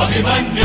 Abhimanyu